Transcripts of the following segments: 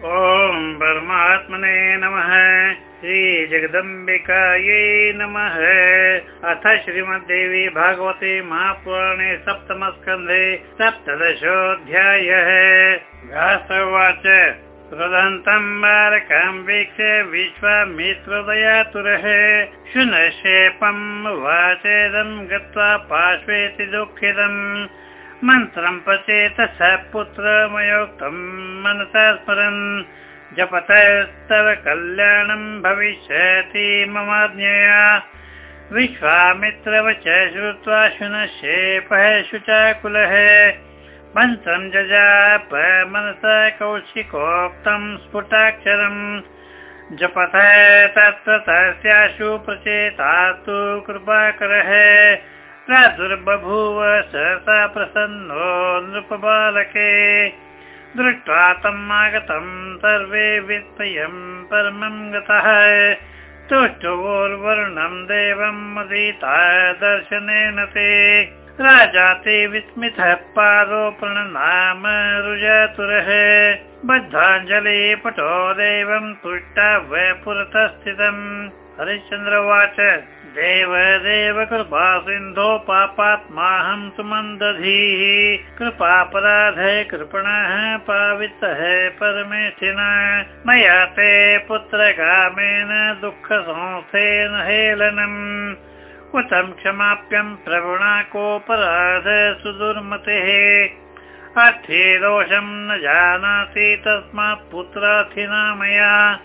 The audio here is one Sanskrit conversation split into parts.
ॐ परमात्मने नमः। श्रीजगदम्बिकायै नमः। अथ श्रीमद्देवी भागवते महापुराणे सप्तमस्कन्धे सप्तदशोऽध्यायः। व्यासवाच रुदन्तं बालकं वीक्ष्य विश्वामित्रदयातुरः। शुनशेपम् वाचेदं गत्वा पार्श्वेति दुःखितम् मन्त्रं पचेत स पुत्रमयोक्तं मनसा स्मरन्। जपतस्तव कल्याणं भविष्यति ममाज्ञया। विश्वामित्रवच श्रुत्वा शुनशेपः शुचाकुलः मन्त्रं जजाप मनसा कौशिकोक्तं स्फुटाक्षरम्। जपथ तत्र तस्याशु प्रचेतास्तु कृपाकरः प्रादुर्बभूव सहसा प्रसन्नो नृपबालके दृष्ट्वा तम् आगतं सर्वे विस्मयं परमं गतः। तुष्टुवोर्वर्णं देवं मदिता दर्शनेन ते। राजा ते विस्मितः पादोप्रणनाम रुजातुरः। बद्धाञ्जलि पटो देवं तुष्टा वै पुरतः स्थितम् हरिश्चन्द्रवाच देव देव कृपा सिन्धो पापात्माहं सुमन्दधीः। कृपापराधे कृपणः पावितः परमेशिना। मया ते पुत्रकामेन दुःखसंस्थेन हेलनम्। उतं क्षमाप्यं प्रवृणा कोपराध सुदुर्मतेः। दोषं न जानाति तस्मात् पुत्राथिना मया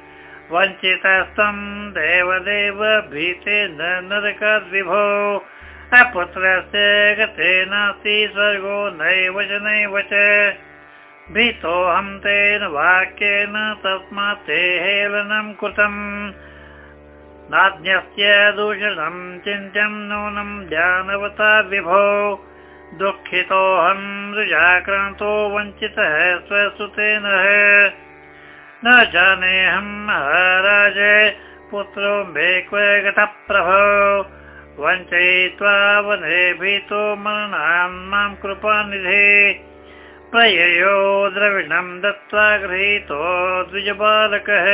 वञ्चितस्तं देवदेव भीते न नरकाद्विभो अपुत्रस्य गते नास्ति स्वर्गो नैव च नैव च। भीतोऽहं तेन वाक्येन तस्मात् ते हेलनं कृतम्। नाज्ञस्य दूषणं चिन्त्यं नूनं जानवता विभो दुःखितोऽहं रुजाक्रान्तो वञ्चितः स्वसुतेन न जानेऽहं महाराज पुत्रो मे क्व गतः प्रभो वञ्चयित्वा वने भीतो मरणान् मां कृपानिधे। प्रययो द्रविणं दत्त्वा गृहीतो द्विजबालकः।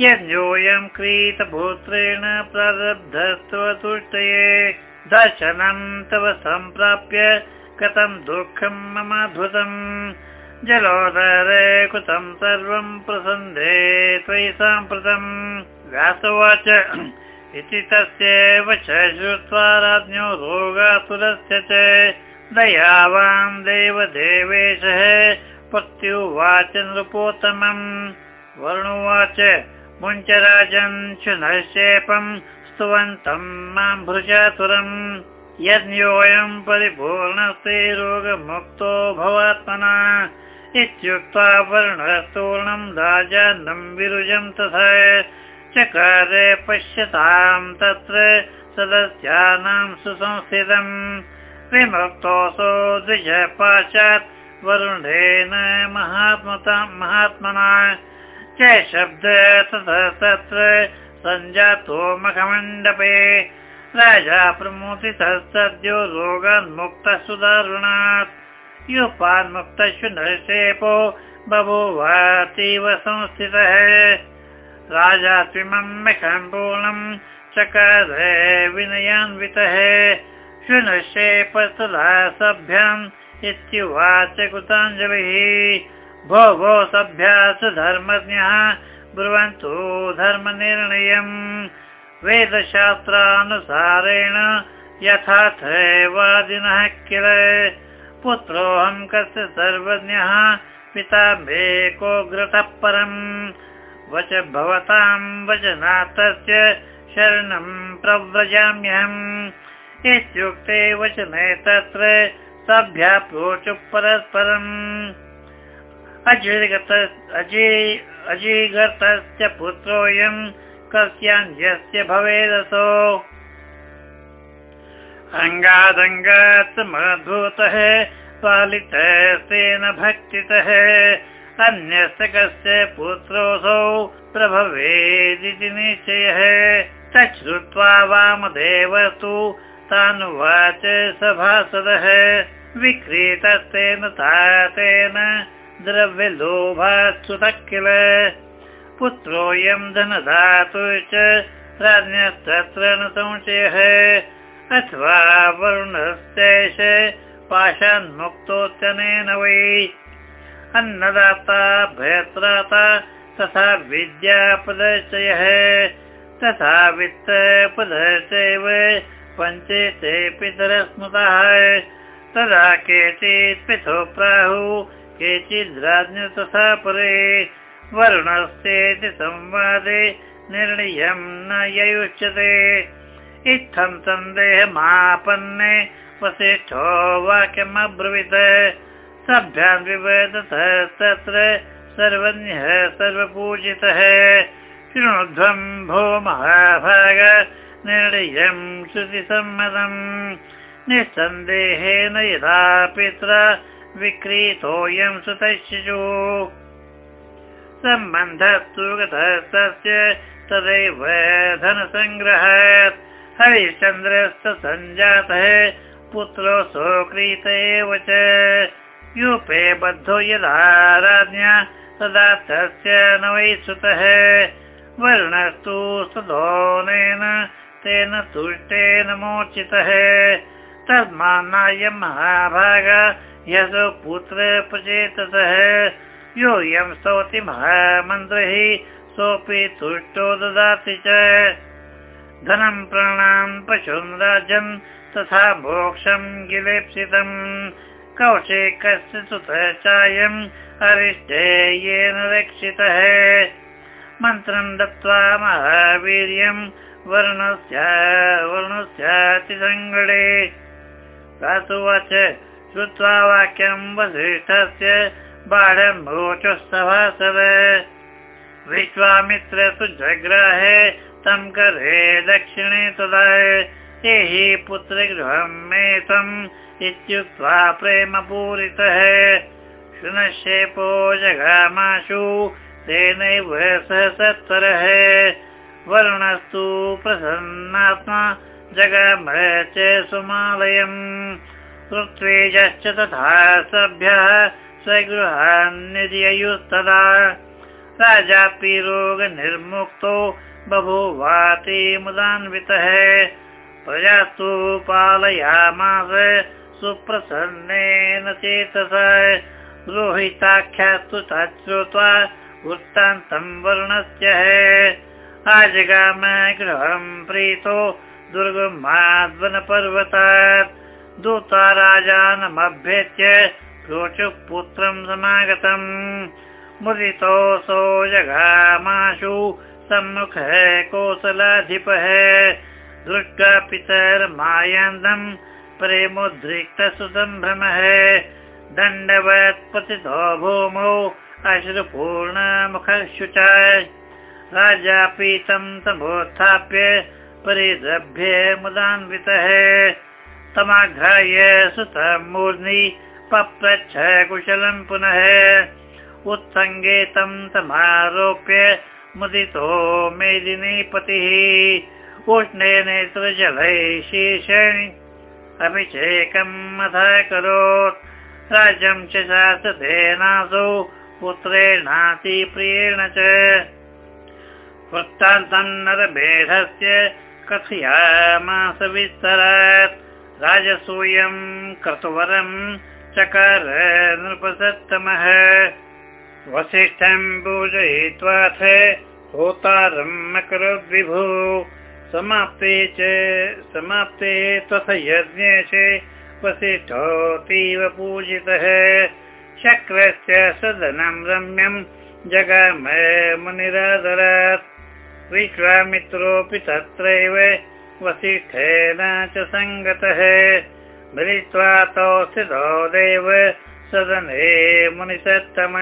यज्ञोऽयं क्रीतभूत्रेण प्रारब्धस्त्व तुष्टये दर्शनं तव सम्प्राप्य कथं दुःखं ममाद्भुतम् जलोदरे कृतं सर्वं प्रसन्दे त्वयि साम्प्रतम् व्यासवाच। इति तस्यैव च श्रुत्वा राज्ञो रोगातुरस्य च। दयावान् देवदेवेशः पत्युवाच नृपोत्तमम्। वर्णुवाच। मुञ्च राजन् शुनशेपं स्तुवन्तं मां भृजातुरम् यज्ञोऽयं परिपूर्णस्ते रोगमुक्तो भवात्मना इत्युक्त्वा वर्णस्तूर्णं राजानं विरुजं तथा चकारे पश्यतां तत्र सदस्यानां सुसंस्थितम् विमुक्तोऽसौ द्विज पाश्चात् वरुणेन महात्मता महात्मना च शब्द ततः तत्र सञ्जातो मखमण्डपे राजा प्रमोदितः सद्यो रोगान्मुक्तः सुदारुणात् युपान्मुक्तशुनशेपो बभूवातीव संस्थितः। राजा चकार विनयान्वितः। तदा सभ्याम् इत्युवाच कृताञ्जलिः। भो भो सभ्यास धर्मज्ञः ब्रुवन्तु धर्मनिर्णयम्। वेदशास्त्रानुसारेण यथार्थवादिनः किल पुत्रोऽहं कस्य सर्वज्ञः? पिता मेकोग्रतः परम्। वच भवतां वचनाथस्य शरणं प्रव्रजाम्यहम्। इत्युक्ते वचने तत्र सभ्या प्रोचु परस्परम्। अजीगतस्य पुत्रोऽयं कस्यान्यस्य भवेदसो अङ्गादङ्गात् मधूतः पालितः तेन भक्तितः। अन्यस्य कस्य पुत्रोऽसौ प्रभवेदिति निश्चयः। तच्छ्रुत्वा वामदेव तु तानुवाच सभासदः। विक्रीतस्तेन तातेन द्रव्यलोभात्सुतः किल। पुत्रोऽयं धनधातु च राज्ञस्तत्र न संशयः अथवा वरुणस्तेष पाशान्मुक्तोच्चनेन वै। अन्नदाता भयत्राता तथा विद्यापदचयः तथा वित्तपदश्चैव पञ्चे ते पितरस्मृतः। तदा केचित् पिथो प्राहु केचिद्राज्ञ तथा परे। वरुणस्येति संवादे निर्णयं न ययुच्यते इत्थं सन्देहमापन्ने वसिष्ठो वाक्यमब्रवीत्। सभ्यान् विवदतः तत्र सर्वज्ञः सर्वपूजितः। शृणोध्वं भो महाभाग निर्णयं श्रुतिसम्मतम्। निःसन्देहेन यदा पित्रा विक्रीतोऽयं शिशु सम्बन्धस्तु गतः तस्य तदैव धनसङ्ग्रहात् हरिश्चन्द्रस्य सञ्जातः पुत्रो सोक्रीत एव च यूपे बद्धो यदा तस्य न वै सुतः। वर्णस्तु सुधोनेन तेन तुष्टेन मोचितः। तस्मान्नायं महाभाग यशो पुत्र प्रचेतसः। योऽयं स्तौति महामन्त्रिः सोऽपि तुष्टो ददाति च धनं प्राणान् पशून् राज्यम् तथा मोक्षं गिलेप्सितम्। कौशिकस्य सुतः चायम् अरिष्टे येन रक्षितः। मन्त्रं दत्त्वा महावीर्यं वर्णस्य वर्णस्यातिसङ्गणे श्रुत्वा वाक्यं वसिष्ठस्य बाढम्भोचोत्सभासव विश्वामित्र जग्राहे तं करे दक्षिणे तदा हि पुत्रगृहमेतम् इत्युक्त्वा प्रेमपूरितः शुनश्येपो जगामाशु तेनैव सह सत्वरः वरुणस्तु प्रसन्नात्मा जगाम च सुमालयम्। ऋत्वेजश्च तथा सभ्यः स्वगृहान्निर्ययुस्तदा राजापि रोगनिर्मुक्तो बभूवाति मुदान्वितः। प्रजास्तु पालयामास, सुप्रसन्नेन चेतसा। रोहिताख्यास्तु तच्छ्रुत्वा वृत्तान्तं वरुणस्य आजगाम गृहं प्रीतो दुर्गमाद्वनपर्वतात्। दूता राजानमभ्येत्य प्रोचुः पुत्रं समागतम्। मुदितोऽसौ जगामाशु सम्मुखः कोसलाधिपः दृष्ट्वा पितर्मायान्दम् प्रेमोद्रिक्तसुसम्भ्रमः दण्डवत् पतितो भूमौ अश्रुपूर्णमुखः शुच राजा पीतं तमोत्थाप्य परिरभ्य मुदान्वितः तमाघ्राय सुतं मूर्ध्नि पप्रच्छ कुशलं पुनः। उत्सङ्गे तं समारोप्य मुदितो मेदिनीपतिः उष्णे नेत्रजलै शीर्षणि। अभिषेकम् अथ करोत्। राज्यं च शासतेनासौ पुत्रेणातिप्रियेण च। वृत्तान्तं नरभेदस्य कथयामास विस्तरात्। राजसूयं क्रतुवरं चकार नृपसत्तमः वसिष्ठं पूजयित्वाथ होतारम् अकरोद्विभु समाप्ते च समाप्ते त्वथ यज्ञे वसिष्ठोऽतीव पूजितः। शक्रस्य सदनं रम्यं जगाम मुनिरादरात्। विश्वामित्रोऽपि तत्रैव वसिष्ठेन च सङ्गतः। मिलित्वा तौ स्थितौ देव सदने मुनिसत्तम।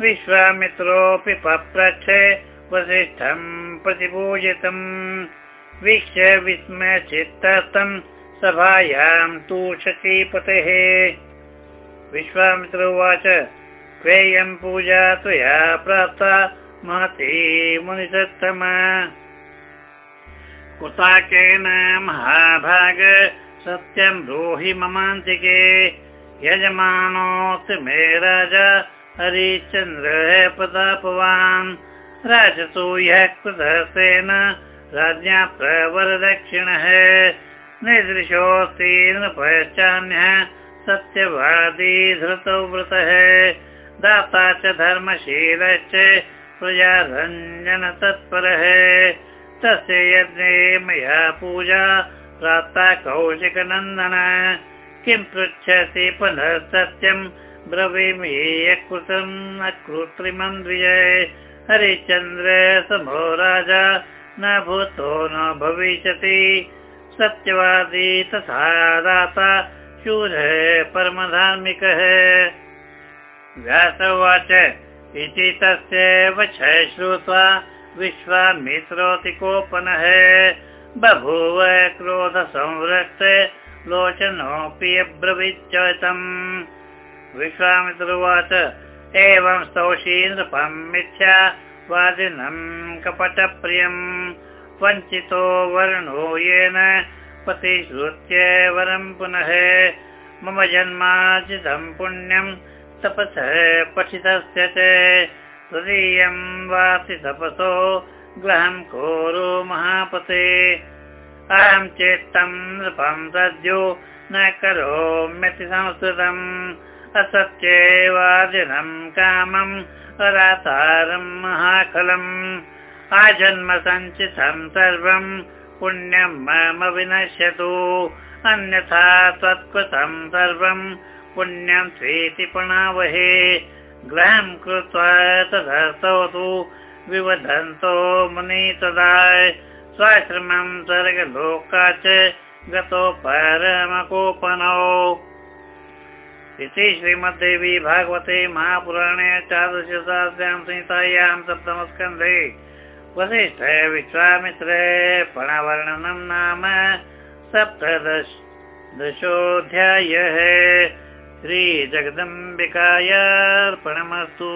विश्वामित्रोऽपि पप्रच्छे वसिष्ठं प्रतिपूजितम्। वीक्ष्य विस्मयचित्तम् सभायां तु शचीपतेः विश्वामित्र उवाच त्वेयं पूजा त्वया प्राप्ता महती मुनिसत्तम। कुताकेन महाभाग सत्यं ब्रूहि ममान्तिके यजमानोऽस्ति मे राजा हरिश्चन्द्र प्रतापवान्। राजसूयः कृतसेन राज्ञा प्रवरदक्षिणः निदृशोऽस्ति नृपश्चान्यः सत्यवादी धृतौ व्रतः दाता च धर्मशीलश्च प्रजारञ्जनतत्परः तस्य यज्ञे मया पूजा प्राप्ता कौशिकनन्दन किं पृच्छति पुनः सत्यं? ब्रवीमि यकृतम् अकृत्रिमं द्विजय हरिश्चन्द्र समो राजा न भूतो न भविष्यति। सत्यवादी तथा दाता शूरः परमधार्मिकः। व्यास उवाच इति तस्य वचः श्रुत्वा विश्वामित्रोति कोपनः बभूव क्रोधसंरक्त लोचनोऽपि अब्रवीच्च तम् विश्वामित्र उवाच एवं स्तौषीन्द्रपं मिथ्या वादिनं कपटप्रियम्। वञ्चितो वर्णो येन पतिश्रुत्य वरं पुनः। मम जन्मार्जितं पुण्यं तपसः पठितस्य च। तदीयं वासि तपसो ग्रहं कोरो महापते अहं चेत्तं नृपं सद्यो न करोम्यति संस्कृतम्। असत्ये वादिनं कामम् अरातारं महाखलम् आजन्म सञ्चितं सर्वं पुण्यं मम विनश्यतु। अन्यथा त्वत्कृतं सर्वं पुण्यं स्वीति पणावहे। ग्रहं कृत्वा तदर्थवतु विवदन्तो मुनि तदा स्वाश्रमं स्वर्गलोका च गतो परमकोपनौ। इति श्रीमद्देवी भागवते महापुराणे चादशसहस्रां संहितायां सप्तमस्कन्धे। वसिष्ठ विश्वामित्र पणवर्णनं नाम सप्तदश दशोऽध्यायः। श्रीजगदम्बिकायार्पणमस्तु